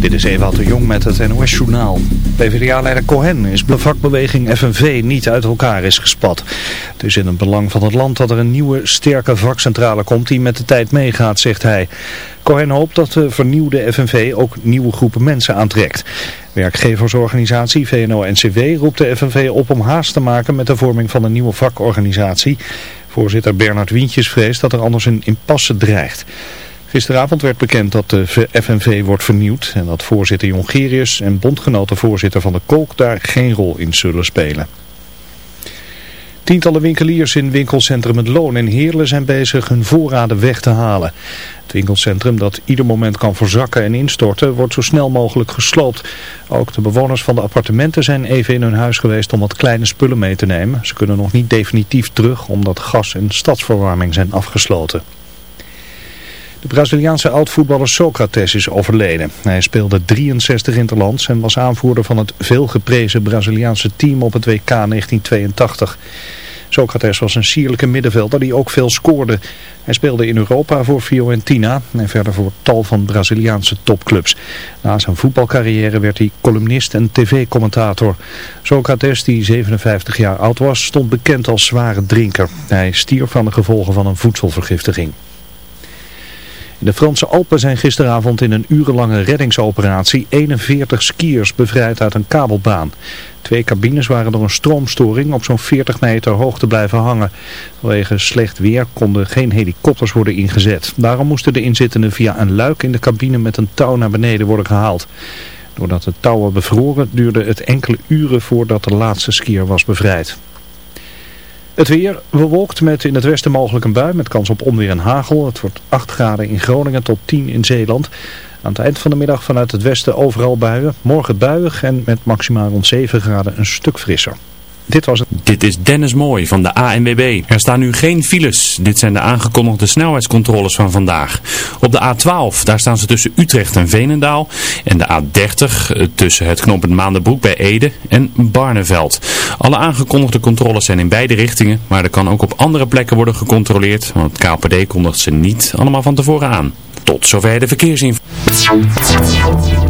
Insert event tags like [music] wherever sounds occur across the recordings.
Dit is Ewout de Jong met het NOS-journaal. PvdA-leider Cohen is de vakbeweging FNV niet uit elkaar is gespat. Het is in het belang van het land dat er een nieuwe, sterke vakcentrale komt die met de tijd meegaat, zegt hij. Cohen hoopt dat de vernieuwde FNV ook nieuwe groepen mensen aantrekt. Werkgeversorganisatie VNO-NCW roept de FNV op om haast te maken met de vorming van een nieuwe vakorganisatie. Voorzitter Bernard Wientjes vreest dat er anders een impasse dreigt. Gisteravond werd bekend dat de FNV wordt vernieuwd en dat voorzitter Jongerius en bondgenotenvoorzitter van de Kolk daar geen rol in zullen spelen. Tientallen winkeliers in winkelcentrum Het Loon in Heerlen zijn bezig hun voorraden weg te halen. Het winkelcentrum dat ieder moment kan verzakken en instorten wordt zo snel mogelijk gesloopt. Ook de bewoners van de appartementen zijn even in hun huis geweest om wat kleine spullen mee te nemen. Ze kunnen nog niet definitief terug omdat gas en stadsverwarming zijn afgesloten. De Braziliaanse oud-voetballer Socrates is overleden. Hij speelde 63 interlands en was aanvoerder van het veelgeprezen Braziliaanse team op het WK 1982. Socrates was een sierlijke middenvelder die ook veel scoorde. Hij speelde in Europa voor Fiorentina en verder voor tal van Braziliaanse topclubs. Na zijn voetbalcarrière werd hij columnist en tv-commentator. Socrates, die 57 jaar oud was, stond bekend als zware drinker. Hij stierf van de gevolgen van een voedselvergiftiging. De Franse Alpen zijn gisteravond in een urenlange reddingsoperatie 41 skiers bevrijd uit een kabelbaan. Twee cabines waren door een stroomstoring op zo'n 40 meter hoogte blijven hangen. Vanwege slecht weer konden geen helikopters worden ingezet. Daarom moesten de inzittenden via een luik in de cabine met een touw naar beneden worden gehaald. Doordat de touwen bevroren duurde het enkele uren voordat de laatste skier was bevrijd. Het weer bewolkt met in het westen mogelijk een bui met kans op onweer en hagel. Het wordt 8 graden in Groningen tot 10 in Zeeland. Aan het eind van de middag vanuit het westen overal buien. Morgen buiig en met maximaal rond 7 graden een stuk frisser. Dit was het. Dit is Dennis Mooi van de ANWB. Er staan nu geen files. Dit zijn de aangekondigde snelheidscontroles van vandaag. Op de A12, daar staan ze tussen Utrecht en Veenendaal. En de A30 eh, tussen het knooppunt Maandenbroek bij Ede en Barneveld. Alle aangekondigde controles zijn in beide richtingen. Maar er kan ook op andere plekken worden gecontroleerd. Want het KPD kondigt ze niet allemaal van tevoren aan. Tot zover de verkeersinformatie.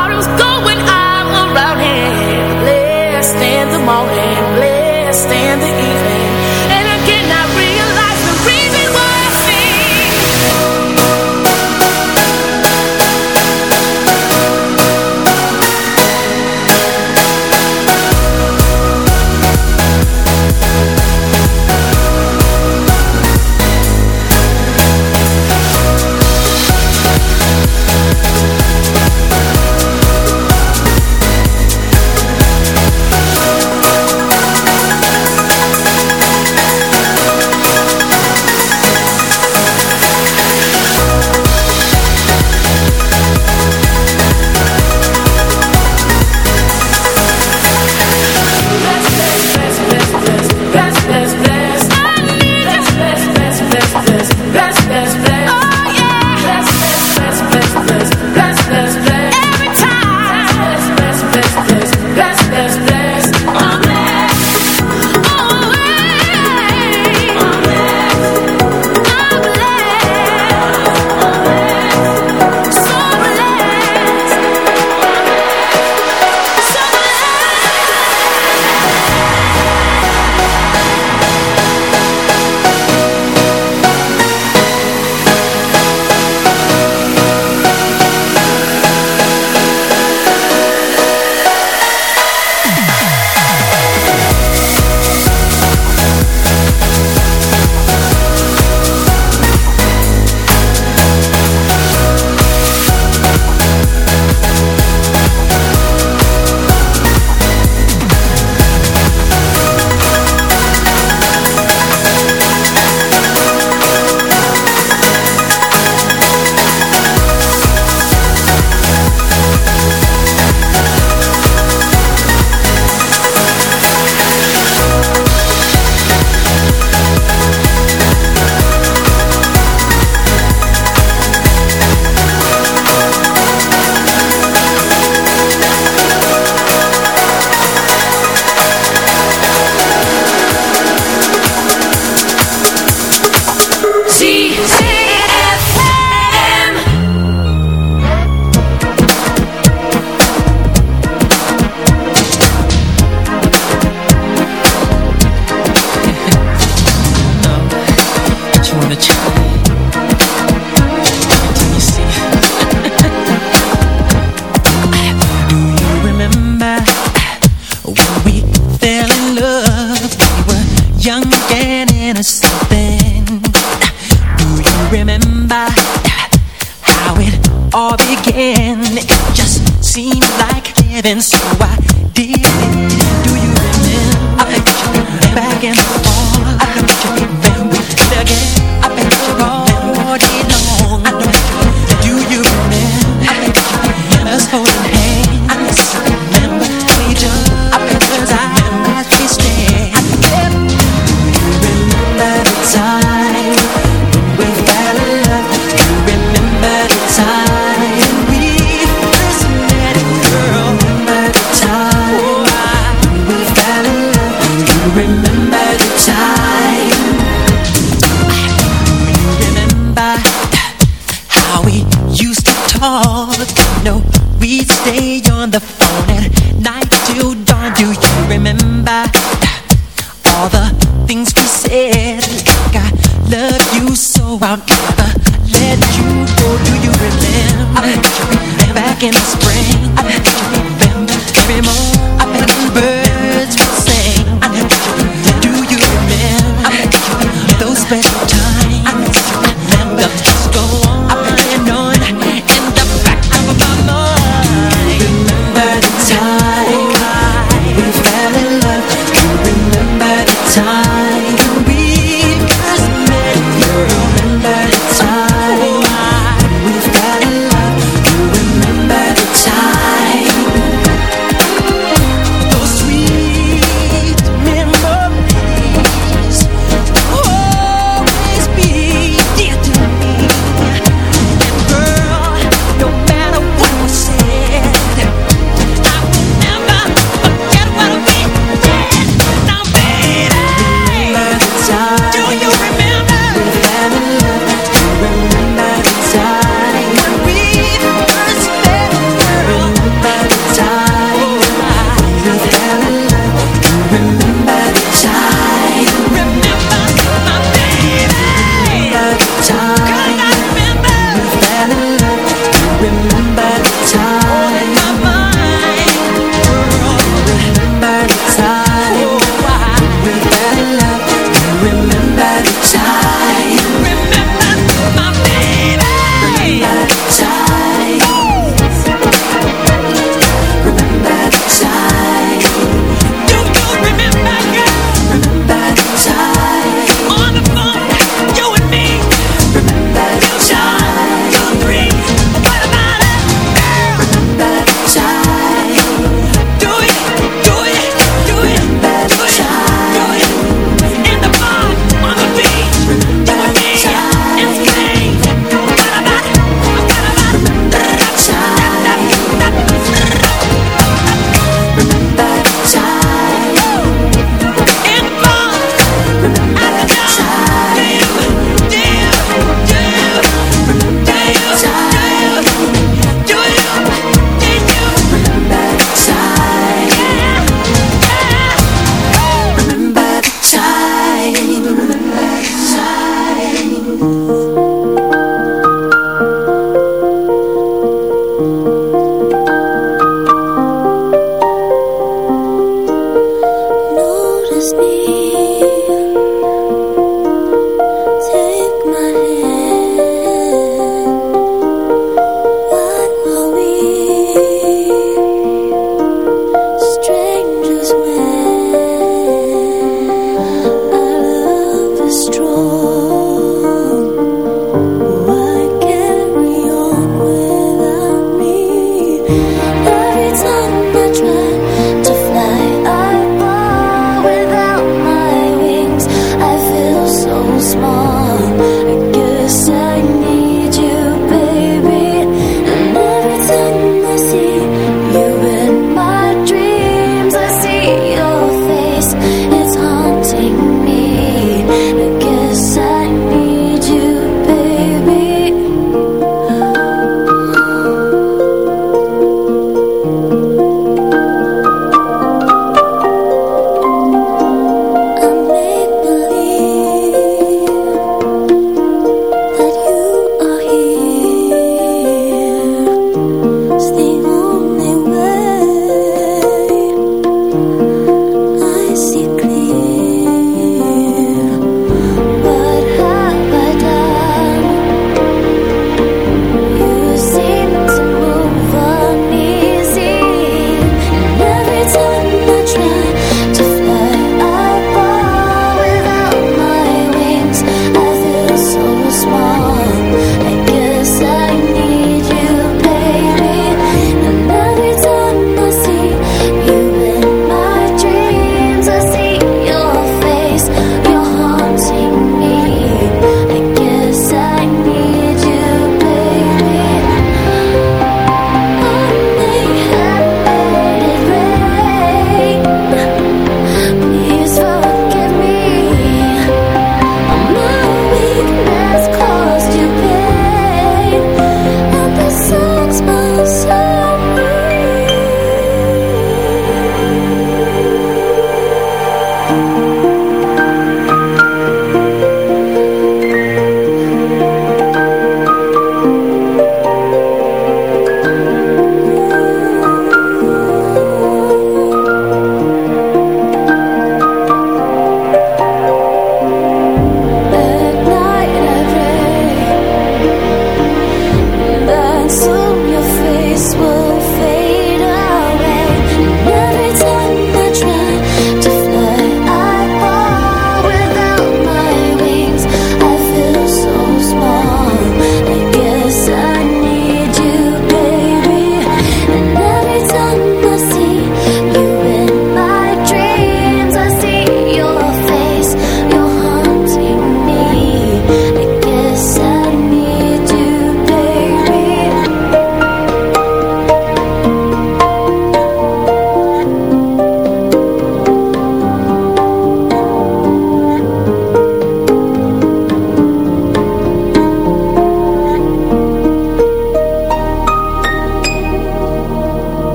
seemed like heaven, so I did it. Do you remember? I think you back and forth. I think you remember again.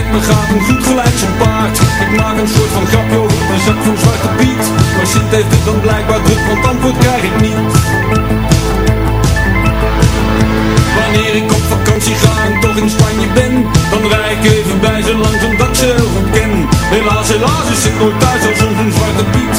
ik me gaat een goed gelijk zijn paard. Ik maak een soort van grapje over mijn zak van zwarte piet. Maar shit heeft het dan blijkbaar druk, want antwoord krijg ik niet. Wanneer ik op vakantie ga en toch in Spanje ben Dan rijd ik even bij ze langs omdat ze heel goed ken. Helaas, helaas is ik nooit thuis als zo'n een zwarte piet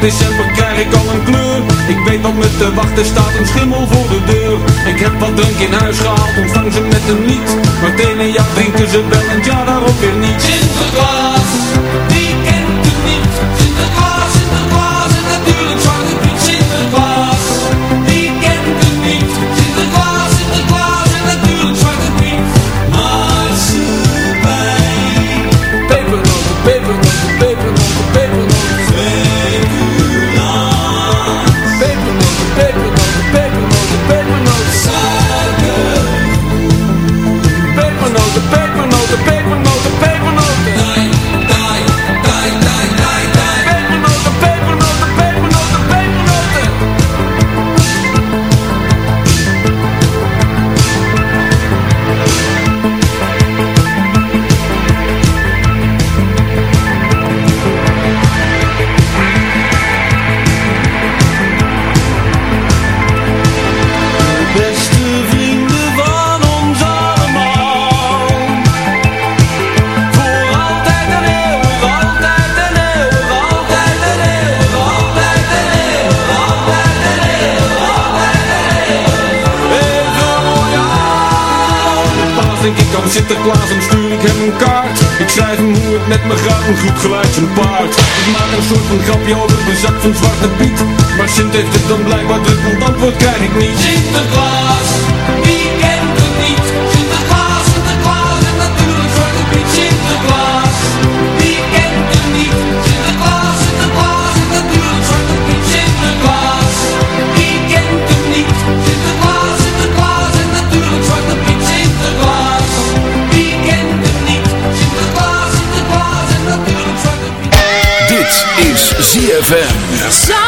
december krijg ik al een kleur. Ik weet wat me te wachten staat, een schimmel voor de deur. Ik heb wat drink in huis gehaald, ontvang ze met een niet. Maar een jaar drinken ze wel en ja daarop weer niet. Sinterklaas, met mijn gaat een goed geluid zijn paard. Ik maak een soort van grapje over mijn zak van Zwarte Piet. Maar Sint heeft het dan blijkbaar druk, want antwoord krijg ik niet. Sinterklaas, wie kent het niet? ZFM.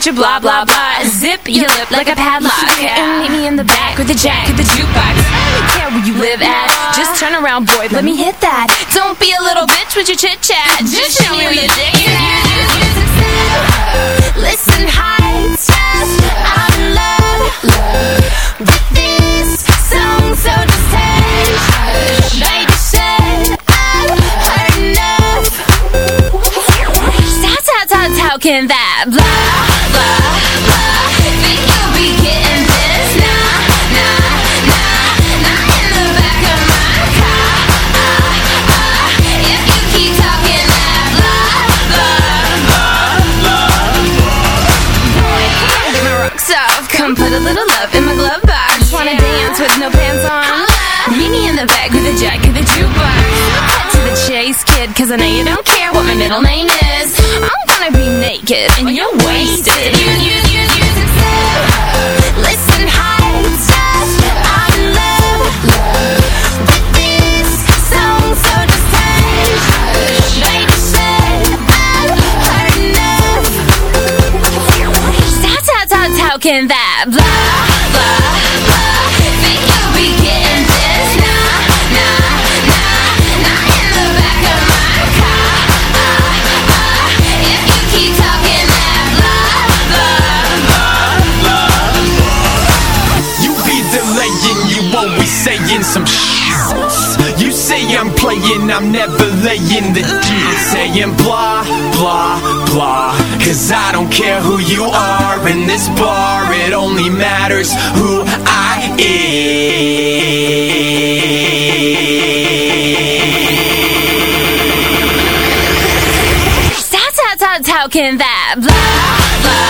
with your blah blah blah. Zip your lip like a padlock. [laughs] And meet me in the back with the jack of the jukebox. I don't care where you live at. Just turn around, boy. Let me hit that. Don't be a little bitch with your chit chat. Just show me where your dick is at. Listen, heights. I'm in love with this song, so just take. Baby said I've heard enough. Stop, stop, stop talking that blah, blah, dance with no pants on? Meet me in the back with a jack of the jukebox. Cut to the chase, kid, cause I know you don't care what my middle name is. I'm gonna be naked and you're wasted. You, you, you, you, Listen, heights, I'm in love with this song, so just take. Baby. Stop, stop, stop talking that blah, some shit. You say I'm playing, I'm never laying the deal. Saying blah, blah, blah. Cause I don't care who you are in this bar, it only matters who I am. Stop, stop, stop talking that blah, blah.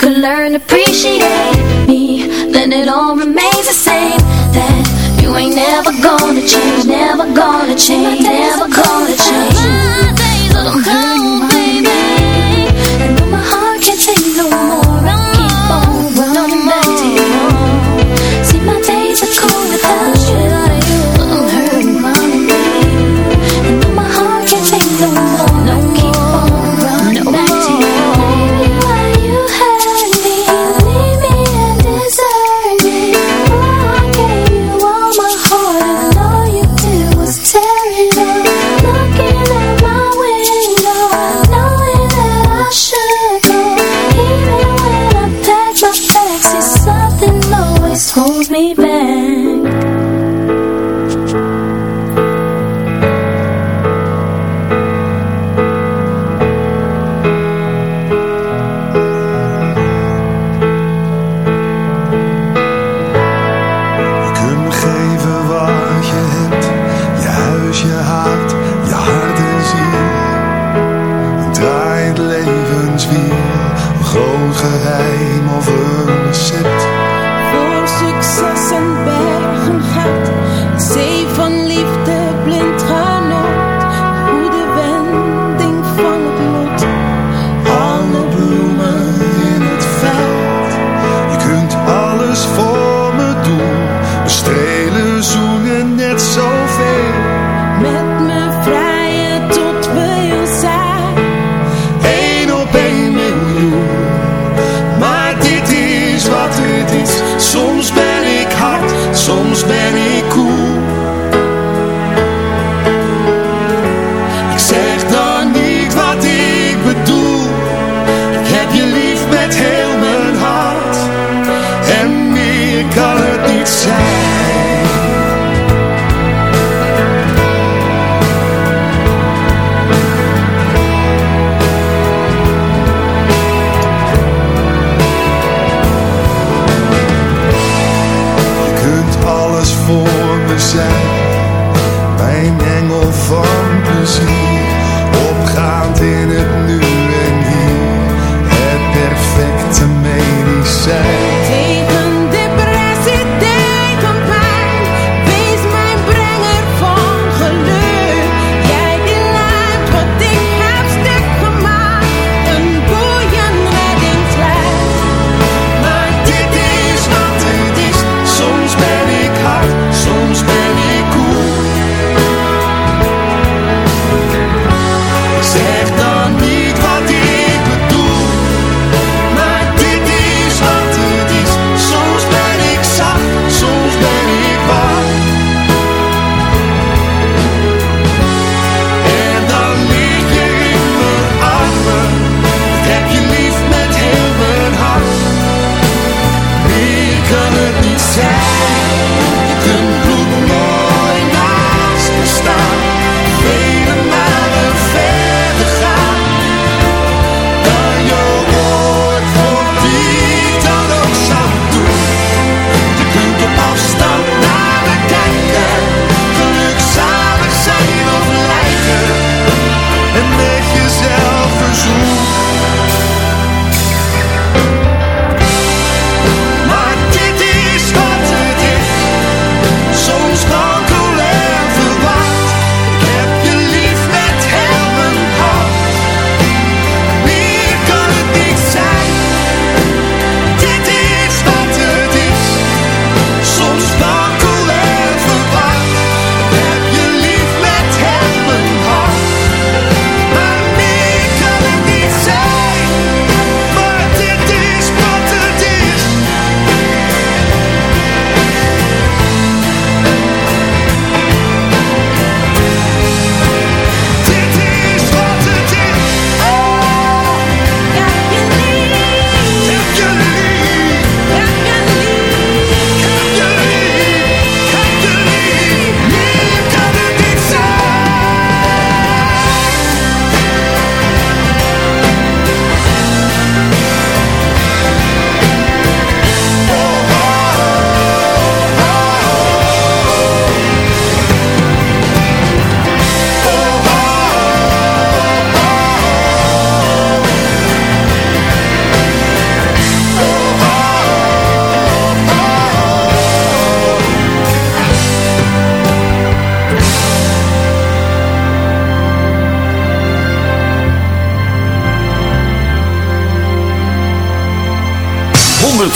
could learn to appreciate me. Then it all remains the same. That you ain't never gonna change Never gonna change Never gonna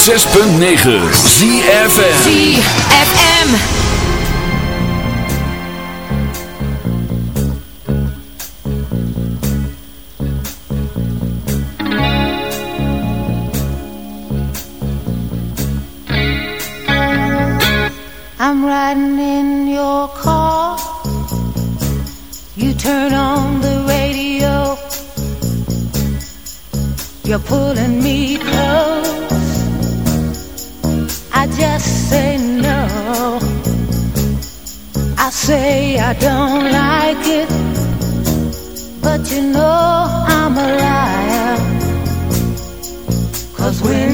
6.9. 106.9 ZFN when